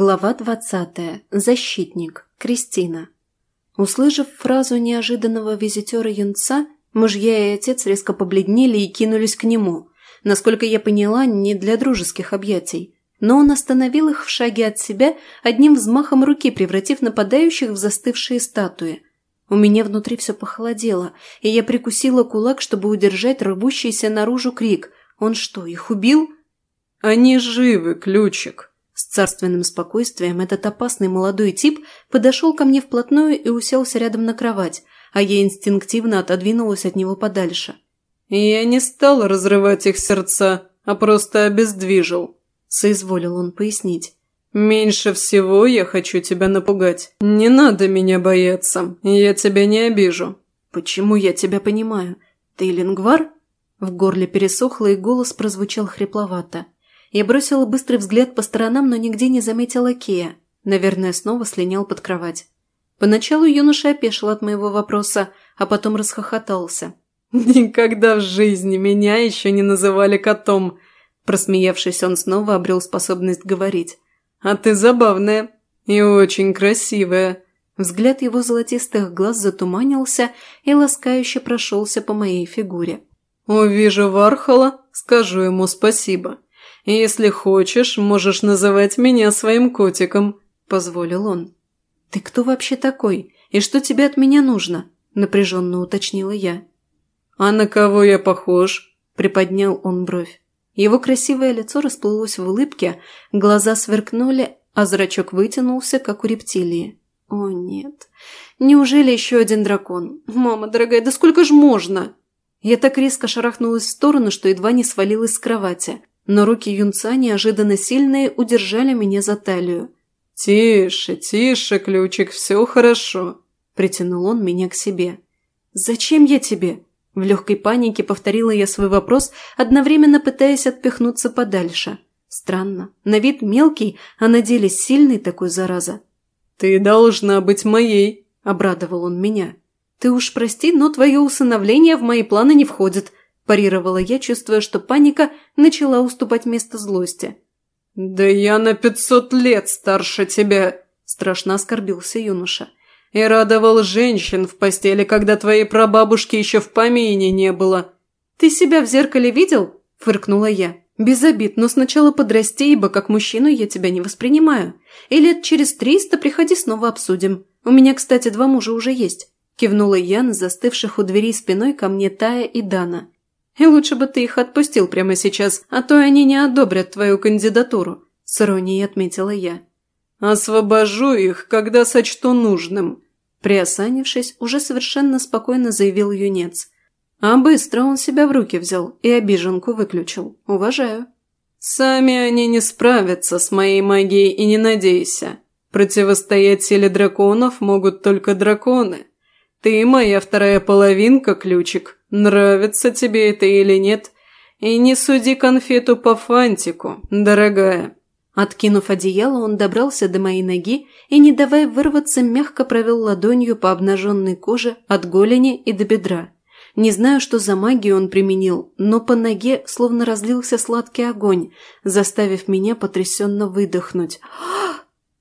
Глава двадцатая. Защитник. Кристина. Услышав фразу неожиданного визитера юнца, мужья и отец резко побледнели и кинулись к нему. Насколько я поняла, не для дружеских объятий. Но он остановил их в шаге от себя, одним взмахом руки превратив нападающих в застывшие статуи. У меня внутри все похолодело, и я прикусила кулак, чтобы удержать рвущийся наружу крик. Он что, их убил? «Они живы, ключик!» С царственным спокойствием этот опасный молодой тип подошел ко мне вплотную и уселся рядом на кровать, а я инстинктивно отодвинулась от него подальше. «Я не стал разрывать их сердца, а просто обездвижил», – соизволил он пояснить. «Меньше всего я хочу тебя напугать. Не надо меня бояться, я тебя не обижу». «Почему я тебя понимаю? Ты лингвар?» В горле пересохло, и голос прозвучал хрипловато. Я бросила быстрый взгляд по сторонам, но нигде не заметила Кея. Наверное, снова слинял под кровать. Поначалу юноша опешил от моего вопроса, а потом расхохотался. «Никогда в жизни меня еще не называли котом!» Просмеявшись, он снова обрел способность говорить. «А ты забавная и очень красивая!» Взгляд его золотистых глаз затуманился и ласкающе прошелся по моей фигуре. «Увижу Вархола, скажу ему спасибо. «Если хочешь, можешь называть меня своим котиком», – позволил он. «Ты кто вообще такой? И что тебе от меня нужно?» – напряженно уточнила я. «А на кого я похож?» – приподнял он бровь. Его красивое лицо расплылось в улыбке, глаза сверкнули, а зрачок вытянулся, как у рептилии. «О, нет. Неужели еще один дракон? Мама дорогая, да сколько ж можно?» Я так резко шарахнулась в сторону, что едва не свалилась с кровати но руки юнца, неожиданно сильные, удержали меня за талию. «Тише, тише, ключик, все хорошо», – притянул он меня к себе. «Зачем я тебе?» В легкой панике повторила я свой вопрос, одновременно пытаясь отпихнуться подальше. Странно. На вид мелкий, а на деле сильный такой, зараза. «Ты должна быть моей», – обрадовал он меня. «Ты уж прости, но твое усыновление в мои планы не входит», парировала я, чувствуя, что паника начала уступать место злости. «Да я на пятьсот лет старше тебя!» – страшно оскорбился юноша. «И радовал женщин в постели, когда твоей прабабушки еще в помине не было». «Ты себя в зеркале видел?» – фыркнула я. «Без обид, но сначала подрасти, ибо как мужчину я тебя не воспринимаю. И лет через триста приходи снова обсудим. У меня, кстати, два мужа уже есть». Кивнула я на застывших у двери спиной ко мне Тая и Дана. И лучше бы ты их отпустил прямо сейчас, а то они не одобрят твою кандидатуру», – с иронией отметила я. «Освобожу их, когда сочту нужным», – приосанившись, уже совершенно спокойно заявил юнец. А быстро он себя в руки взял и обиженку выключил. Уважаю. «Сами они не справятся с моей магией и не надейся. Противостоять силе драконов могут только драконы. Ты моя вторая половинка, ключик, Нравится тебе это или нет? И не суди конфету по фантику, дорогая». Откинув одеяло, он добрался до моей ноги и, не давая вырваться, мягко провел ладонью по обнаженной коже от голени и до бедра. Не знаю, что за магию он применил, но по ноге словно разлился сладкий огонь, заставив меня потрясенно выдохнуть.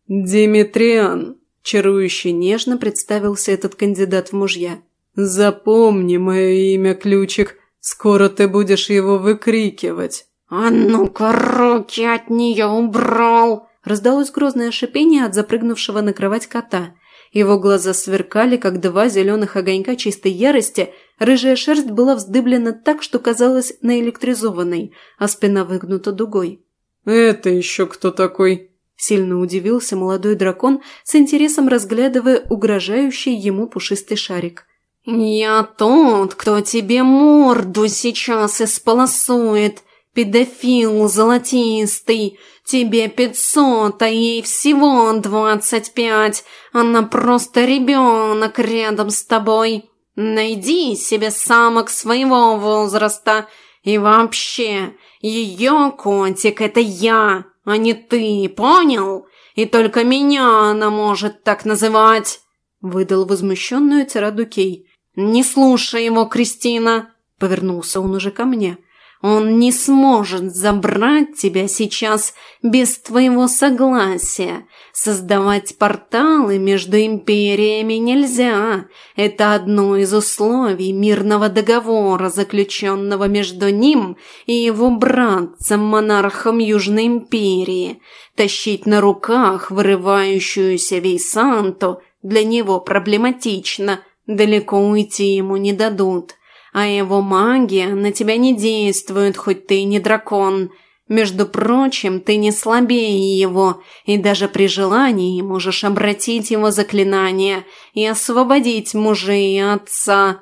«Димитриан!» – чарующе нежно представился этот кандидат в мужья. «Запомни мое имя, Ключик, скоро ты будешь его выкрикивать». «А ну-ка, руки от нее убрал!» Раздалось грозное шипение от запрыгнувшего на кровать кота. Его глаза сверкали, как два зеленых огонька чистой ярости, рыжая шерсть была вздыблена так, что казалась наэлектризованной, а спина выгнута дугой. «Это еще кто такой?» Сильно удивился молодой дракон, с интересом разглядывая угрожающий ему пушистый шарик. «Я тот, кто тебе морду сейчас исполосует, педофил золотистый. Тебе пятьсот, а ей всего двадцать пять. Она просто ребенок рядом с тобой. Найди себе самок своего возраста. И вообще, ее котик – это я, а не ты, понял? И только меня она может так называть!» Выдал возмущенную тираду Кей. «Не слушай его, Кристина!» – повернулся он уже ко мне. Он не сможет забрать тебя сейчас без твоего согласия. Создавать порталы между империями нельзя. Это одно из условий мирного договора, заключенного между ним и его братцем-монархом Южной империи. Тащить на руках вырывающуюся Вейсанту для него проблематично, далеко уйти ему не дадут а его магия на тебя не действует, хоть ты и не дракон. Между прочим, ты не слабее его, и даже при желании можешь обратить его заклинание и освободить мужей и отца.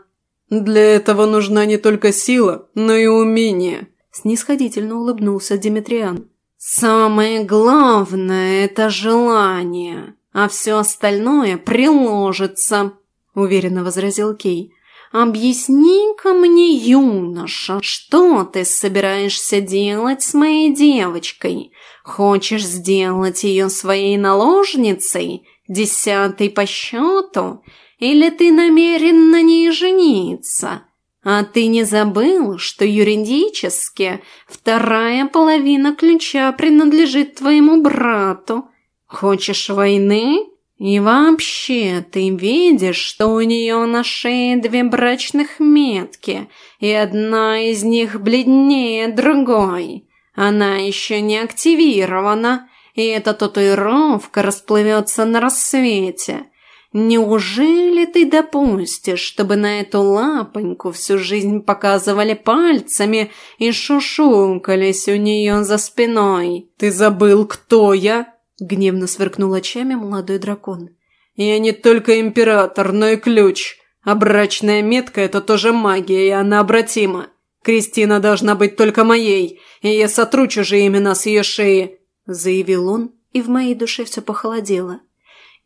Для этого нужна не только сила, но и умение. Снисходительно улыбнулся Димитриан. Самое главное – это желание, а все остальное приложится, уверенно возразил Кей. «Объясни-ка мне, юноша, что ты собираешься делать с моей девочкой? Хочешь сделать ее своей наложницей, десятой по счету, или ты намерен на ней жениться?» А ты не забыл, что юридически вторая половина ключа принадлежит твоему брату? Хочешь войны? И вообще, ты видишь, что у нее на шее две брачных метки, и одна из них бледнее другой. Она еще не активирована, и эта татуировка расплывется на рассвете. Неужели ты допустишь, чтобы на эту лапоньку всю жизнь показывали пальцами и шушукались у нее за спиной? Ты забыл, кто я? Гневно сверкнул очами молодой дракон. «Я не только император, но и ключ. А брачная метка – это тоже магия, и она обратима. Кристина должна быть только моей, и я сотру чужие имена с ее шеи», – заявил он, и в моей душе все похолодело.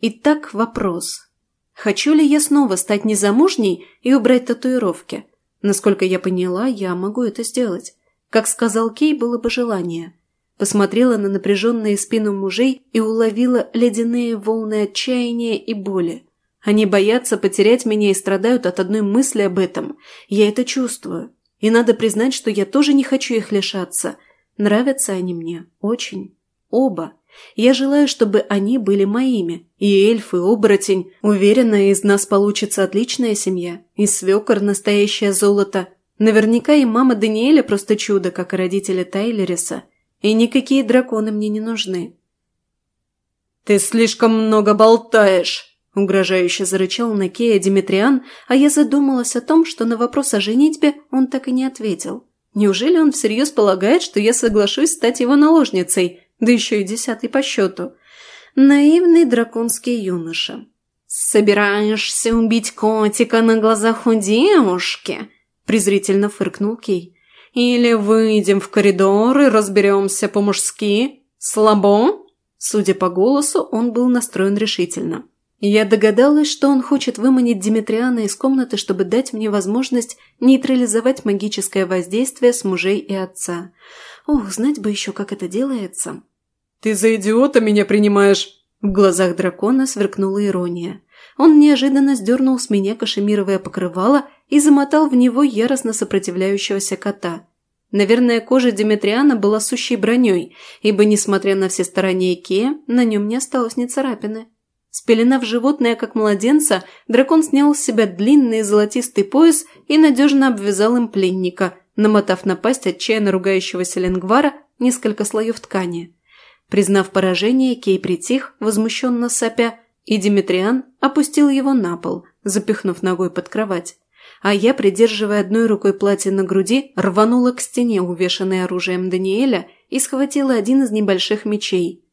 Итак, вопрос. Хочу ли я снова стать незамужней и убрать татуировки? Насколько я поняла, я могу это сделать. Как сказал Кей, было бы желание – посмотрела на напряженные спину мужей и уловила ледяные волны отчаяния и боли. Они боятся потерять меня и страдают от одной мысли об этом. Я это чувствую. И надо признать, что я тоже не хочу их лишаться. Нравятся они мне. Очень. Оба. Я желаю, чтобы они были моими. И эльф, и оборотень. Уверена, из нас получится отличная семья. И свекор – настоящее золото. Наверняка и мама Даниэля просто чудо, как и родители Тайлериса. И никакие драконы мне не нужны. «Ты слишком много болтаешь!» – угрожающе зарычал на Кея Димитриан, а я задумалась о том, что на вопрос о женитьбе он так и не ответил. Неужели он всерьез полагает, что я соглашусь стать его наложницей, да еще и десятый по счету? Наивный драконский юноша. «Собираешься убить котика на глазах у девушки?» – презрительно фыркнул Кей. Или выйдем в коридор и разберемся по-мужски? Слабо?» Судя по голосу, он был настроен решительно. Я догадалась, что он хочет выманить Димитриана из комнаты, чтобы дать мне возможность нейтрализовать магическое воздействие с мужей и отца. Ох, знать бы еще, как это делается. «Ты за идиота меня принимаешь?» В глазах дракона сверкнула ирония. Он неожиданно сдернул с меня кашемировое покрывало и замотал в него яростно сопротивляющегося кота. Наверное, кожа Димитриана была сущей броней, ибо, несмотря на все старания Икея, на нем не осталось ни царапины. Спеленав животное, как младенца, дракон снял с себя длинный золотистый пояс и надежно обвязал им пленника, намотав на пасть отчаянно ругающегося Ленгвара несколько слоев ткани. Признав поражение, Кей притих, возмущенно сопя, и Димитриан опустил его на пол, запихнув ногой под кровать а я, придерживая одной рукой платье на груди, рванула к стене, увешанной оружием Даниэля, и схватила один из небольших мечей.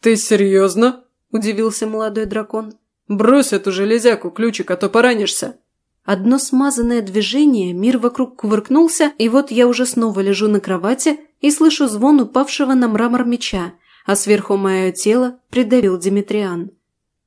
«Ты серьезно?» – удивился молодой дракон. «Брось эту железяку, ключик, а то поранишься!» Одно смазанное движение, мир вокруг кувыркнулся, и вот я уже снова лежу на кровати и слышу звон упавшего на мрамор меча, а сверху мое тело придавил Димитриан.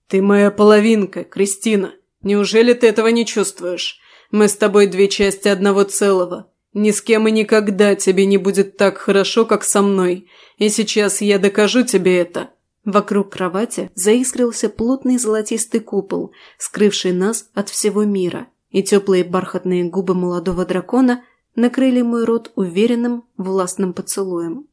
«Ты моя половинка, Кристина. Неужели ты этого не чувствуешь? Мы с тобой две части одного целого. Ни с кем и никогда тебе не будет так хорошо, как со мной. И сейчас я докажу тебе это». Вокруг кровати заискрился плотный золотистый купол, скрывший нас от всего мира, и теплые бархатные губы молодого дракона накрыли мой рот уверенным, властным поцелуем.